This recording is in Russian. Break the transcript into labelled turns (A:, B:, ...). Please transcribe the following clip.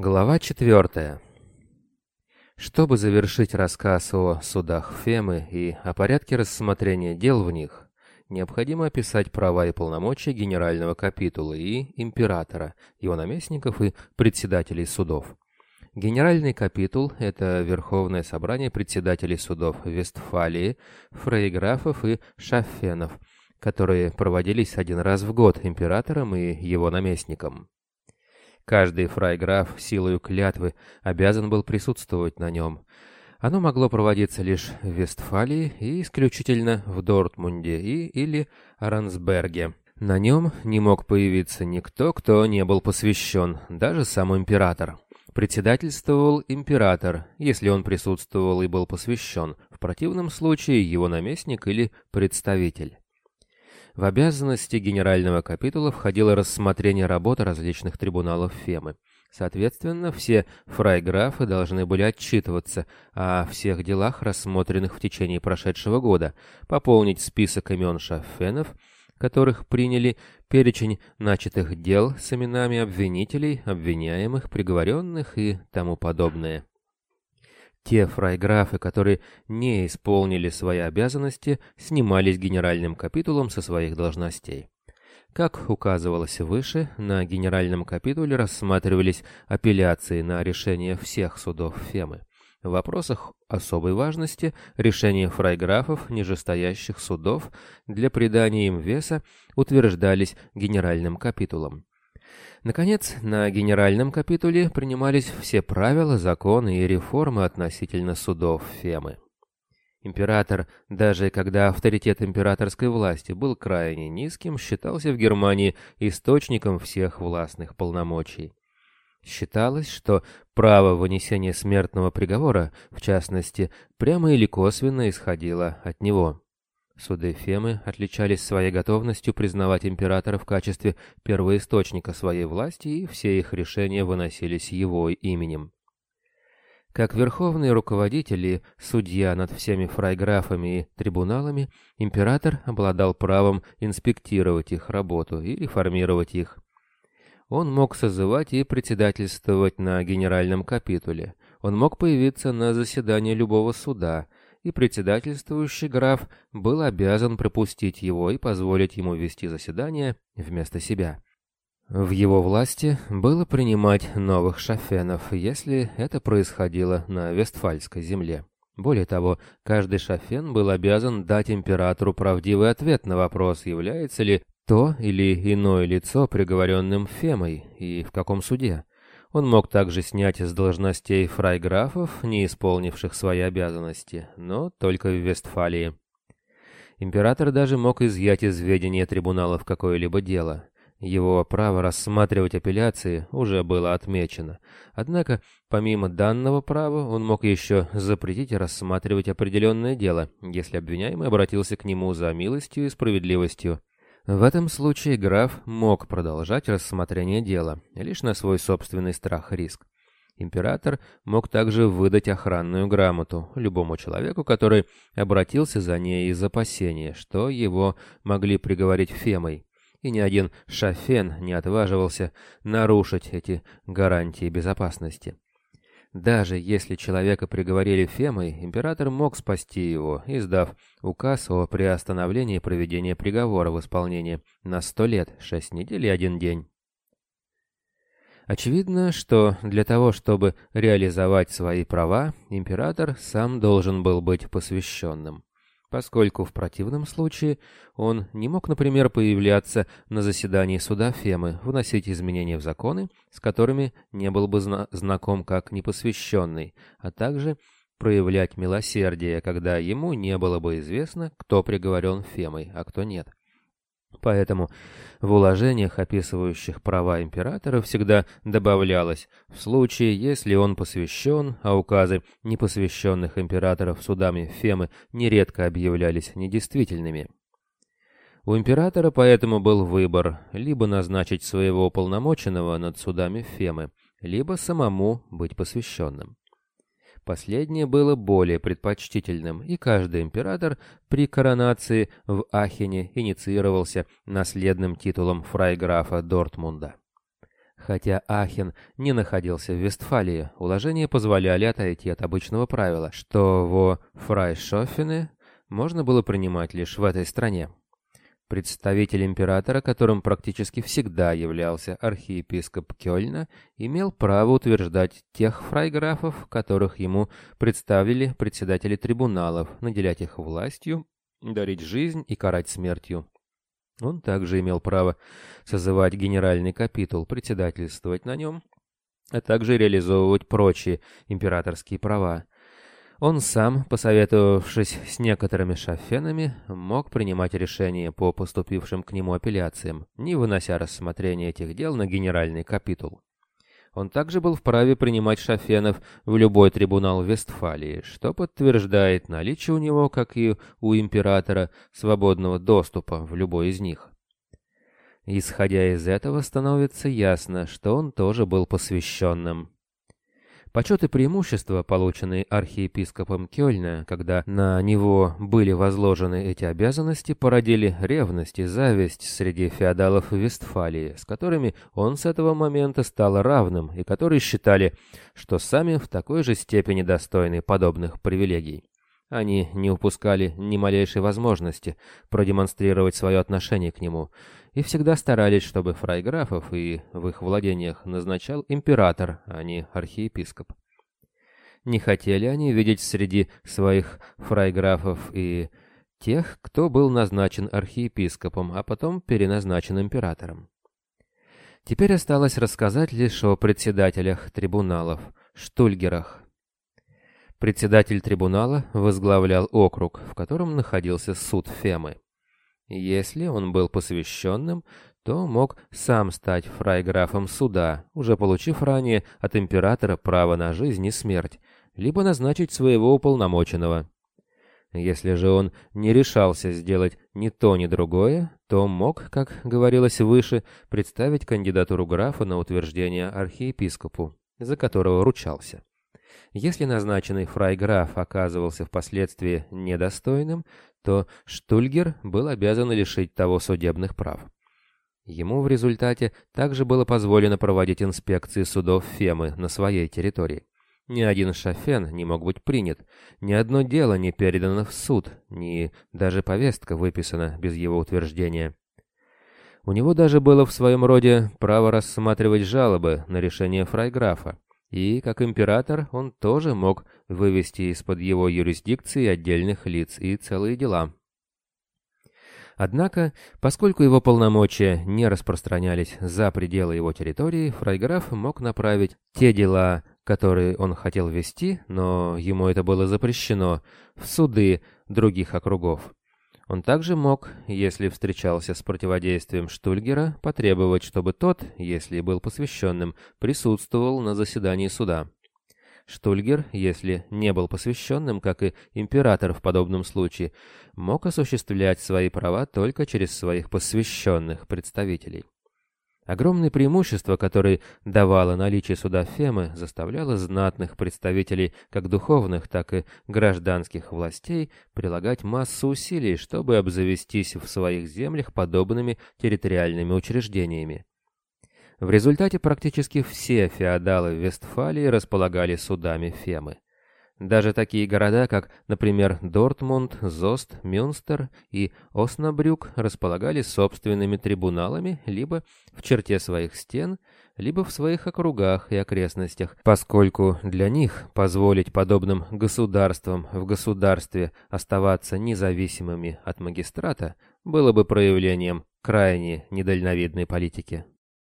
A: Глава четвертая. Чтобы завершить рассказ о судах Фемы и о порядке рассмотрения дел в них, необходимо описать права и полномочия генерального капитула и императора, его наместников и председателей судов. Генеральный капитул – это Верховное собрание председателей судов Вестфалии, фрейграфов и шаффенов, которые проводились один раз в год императором и его наместником. Каждый фрайграф силою клятвы обязан был присутствовать на нем. Оно могло проводиться лишь в Вестфалии и исключительно в Дортмунде и или Арансберге. На нем не мог появиться никто, кто не был посвящен, даже сам император. Председательствовал император, если он присутствовал и был посвящен, в противном случае его наместник или представитель. В обязанности генерального капитула входило рассмотрение работы различных трибуналов Фемы. Соответственно, все фрайграфы должны были отчитываться о всех делах, рассмотренных в течение прошедшего года, пополнить список имен шаффенов, которых приняли перечень начатых дел с именами обвинителей, обвиняемых, приговоренных и тому подобное. Те фрайграфы, которые не исполнили свои обязанности, снимались генеральным капитулом со своих должностей. Как указывалось выше, на генеральном капитуле рассматривались апелляции на решение всех судов Фемы. В вопросах особой важности решения фрайграфов нижестоящих судов для придания им веса утверждались генеральным капитулом. Наконец, на генеральном капитуле принимались все правила, законы и реформы относительно судов Фемы. Император, даже когда авторитет императорской власти был крайне низким, считался в Германии источником всех властных полномочий. Считалось, что право вынесения смертного приговора, в частности, прямо или косвенно исходило от него. Суды Фемы отличались своей готовностью признавать императора в качестве первоисточника своей власти, и все их решения выносились его именем. Как верховный руководитель и судья над всеми фрайграфами и трибуналами, император обладал правом инспектировать их работу и реформировать их. Он мог созывать и председательствовать на генеральном капитуле. Он мог появиться на заседании любого суда – и председательствующий граф был обязан пропустить его и позволить ему вести заседание вместо себя. В его власти было принимать новых шафенов, если это происходило на Вестфальской земле. Более того, каждый шафен был обязан дать императору правдивый ответ на вопрос, является ли то или иное лицо приговоренным Фемой и в каком суде. Он мог также снять с должностей фрайграфов, не исполнивших свои обязанности, но только в Вестфалии. Император даже мог изъять из ведения трибуналов какое-либо дело. Его право рассматривать апелляции уже было отмечено. Однако, помимо данного права, он мог еще запретить рассматривать определенное дело, если обвиняемый обратился к нему за милостью и справедливостью. В этом случае граф мог продолжать рассмотрение дела, лишь на свой собственный страх и риск. Император мог также выдать охранную грамоту любому человеку, который обратился за ней из опасения, что его могли приговорить Фемой, и ни один шафен не отваживался нарушить эти гарантии безопасности. Даже если человека приговорили Фемой, император мог спасти его, издав указ о приостановлении проведения приговора в исполнении на сто лет, шесть недель и один день. Очевидно, что для того, чтобы реализовать свои права, император сам должен был быть посвященным поскольку в противном случае он не мог, например, появляться на заседании суда Фемы, вносить изменения в законы, с которыми не был бы зна знаком как непосвященный, а также проявлять милосердие, когда ему не было бы известно, кто приговорен Фемой, а кто нет. Поэтому в уложениях, описывающих права императора, всегда добавлялось в случае, если он посвящен, а указы непосвященных императоров судами Фемы нередко объявлялись недействительными. У императора поэтому был выбор либо назначить своего уполномоченного над судами Фемы, либо самому быть посвященным. Последнее было более предпочтительным, и каждый император при коронации в Ахене инициировался наследным титулом фрайграфа Дортмунда. Хотя Ахен не находился в Вестфалии, уложения позволяли отойти от обычного правила, что во Фрайшофене можно было принимать лишь в этой стране. Представитель императора, которым практически всегда являлся архиепископ Кёльна, имел право утверждать тех фрайграфов, которых ему представили председатели трибуналов, наделять их властью, дарить жизнь и карать смертью. Он также имел право созывать генеральный капитул, председательствовать на нем, а также реализовывать прочие императорские права. Он сам, посоветовавшись с некоторыми шафенами, мог принимать решения по поступившим к нему апелляциям, не вынося рассмотрения этих дел на генеральный капитул. Он также был вправе принимать шафенов в любой трибунал Вестфалии, что подтверждает наличие у него, как и у императора, свободного доступа в любой из них. Исходя из этого, становится ясно, что он тоже был посвященным. Почет и преимущества, полученные архиепископом Кёльна, когда на него были возложены эти обязанности, породили ревность и зависть среди феодалов Вестфалии, с которыми он с этого момента стал равным и которые считали, что сами в такой же степени достойны подобных привилегий. Они не упускали ни малейшей возможности продемонстрировать свое отношение к нему – и всегда старались, чтобы фрайграфов и в их владениях назначал император, а не архиепископ. Не хотели они видеть среди своих фрайграфов и тех, кто был назначен архиепископом, а потом переназначен императором. Теперь осталось рассказать лишь о председателях трибуналов, штульгерах. Председатель трибунала возглавлял округ, в котором находился суд Фемы. Если он был посвященным, то мог сам стать фрайграфом суда, уже получив ранее от императора право на жизнь и смерть, либо назначить своего уполномоченного. Если же он не решался сделать ни то, ни другое, то мог, как говорилось выше, представить кандидатуру графа на утверждение архиепископу, за которого ручался. Если назначенный фрайграф оказывался впоследствии недостойным, то Штульгер был обязан лишить того судебных прав. Ему в результате также было позволено проводить инспекции судов Фемы на своей территории. Ни один шафен не мог быть принят, ни одно дело не передано в суд, ни даже повестка выписана без его утверждения. У него даже было в своем роде право рассматривать жалобы на решение фрайграфа, и, как император, он тоже мог вывести из-под его юрисдикции отдельных лиц и целые дела. Однако, поскольку его полномочия не распространялись за пределы его территории, фрайграф мог направить те дела, которые он хотел вести, но ему это было запрещено, в суды других округов. Он также мог, если встречался с противодействием Штульгера, потребовать, чтобы тот, если был посвященным, присутствовал на заседании суда. Штульгер, если не был посвященным, как и император в подобном случае, мог осуществлять свои права только через своих посвященных представителей. Огромное преимущество, которое давало наличие суда Фемы, заставляло знатных представителей как духовных, так и гражданских властей прилагать массу усилий, чтобы обзавестись в своих землях подобными территориальными учреждениями. В результате практически все феодалы Вестфалии располагали судами Фемы. Даже такие города, как, например, Дортмунд, Зост, Мюнстер и Оснабрюк располагали собственными трибуналами либо в черте своих стен, либо в своих округах и окрестностях, поскольку для них позволить подобным государствам в государстве оставаться независимыми от магистрата было бы проявлением крайне недальновидной политики.